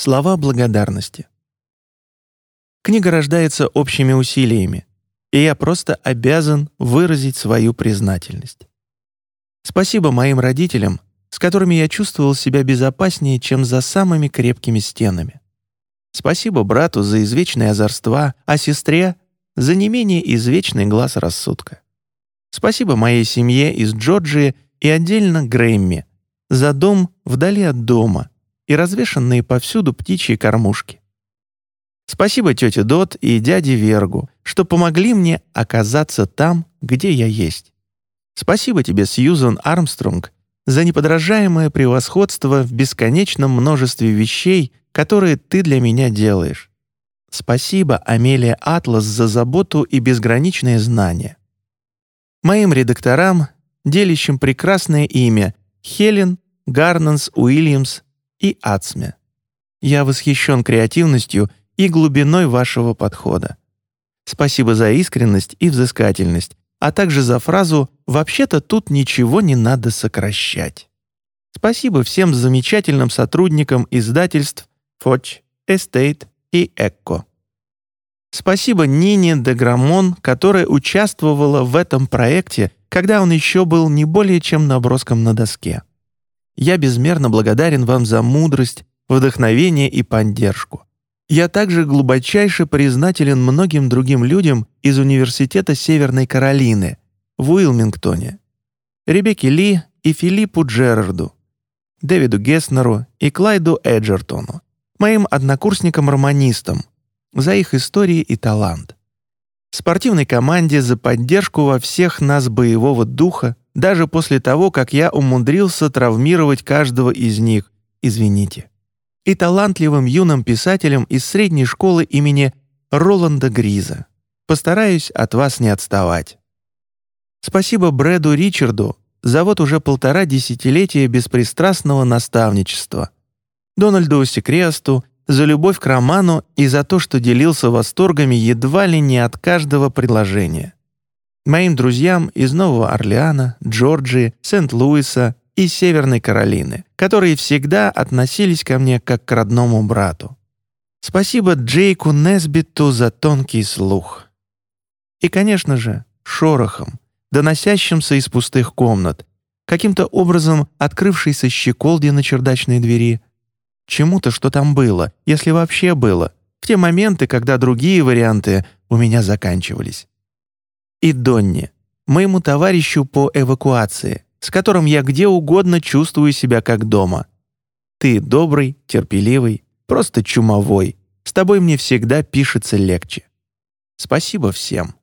Слова благодарности. Книга рождается общими усилиями, и я просто обязан выразить свою признательность. Спасибо моим родителям, с которыми я чувствовал себя безопаснее, чем за самыми крепкими стенами. Спасибо брату за извечное озорство, а сестре — за не менее извечный глаз рассудка. Спасибо моей семье из Джорджии и отдельно Грэмми за дом вдали от дома и развешанные повсюду птичьи кормушки. Спасибо тете Дот и дяде Вергу, что помогли мне оказаться там, где я есть. Спасибо тебе, Сьюзан Армстронг, за неподражаемое превосходство в бесконечном множестве вещей, которые ты для меня делаешь. Спасибо, Амелия Атлас, за заботу и безграничное знание. Моим редакторам, делящим прекрасное имя Хелен, Гарнанс, Уильямс и Ацме. Я восхищен креативностью и глубиной вашего подхода. Спасибо за искренность и взыскательность, а также за фразу «вообще-то тут ничего не надо сокращать». Спасибо всем замечательным сотрудникам издательств Фоч, Эстейт и Экко. Спасибо Нине Деграмон, которая участвовала в этом проекте, когда он еще был не более чем наброском на доске. Я безмерно благодарен вам за мудрость, вдохновение и поддержку. Я также глубочайше признателен многим другим людям из Университета Северной Каролины в Уилмингтоне, Ребекке Ли и Филиппу Джерарду, Дэвиду Геснеру и Клайду Эджертону, моим однокурсникам-романистам, за их истории и талант. Спортивной команде за поддержку во всех нас боевого духа, даже после того, как я умудрился травмировать каждого из них, извините. И талантливым юным писателям из средней школы имени Роланда Гриза. Постараюсь от вас не отставать. Спасибо Брэду Ричарду за вот уже полтора десятилетия беспристрастного наставничества. Дональду Секресту за любовь к роману и за то, что делился восторгами едва ли не от каждого предложения. Моим друзьям из Нового Орлеана, Джорджии, Сент-Луиса и Северной Каролины, которые всегда относились ко мне как к родному брату. Спасибо Джейку Несбиту за тонкий слух. И, конечно же, шорохом, доносящимся из пустых комнат, каким-то образом открывшейся щеколде на чердачной двери — чему-то, что там было, если вообще было, в те моменты, когда другие варианты у меня заканчивались. И Донни, моему товарищу по эвакуации, с которым я где угодно чувствую себя как дома. Ты добрый, терпеливый, просто чумовой. С тобой мне всегда пишется легче. Спасибо всем.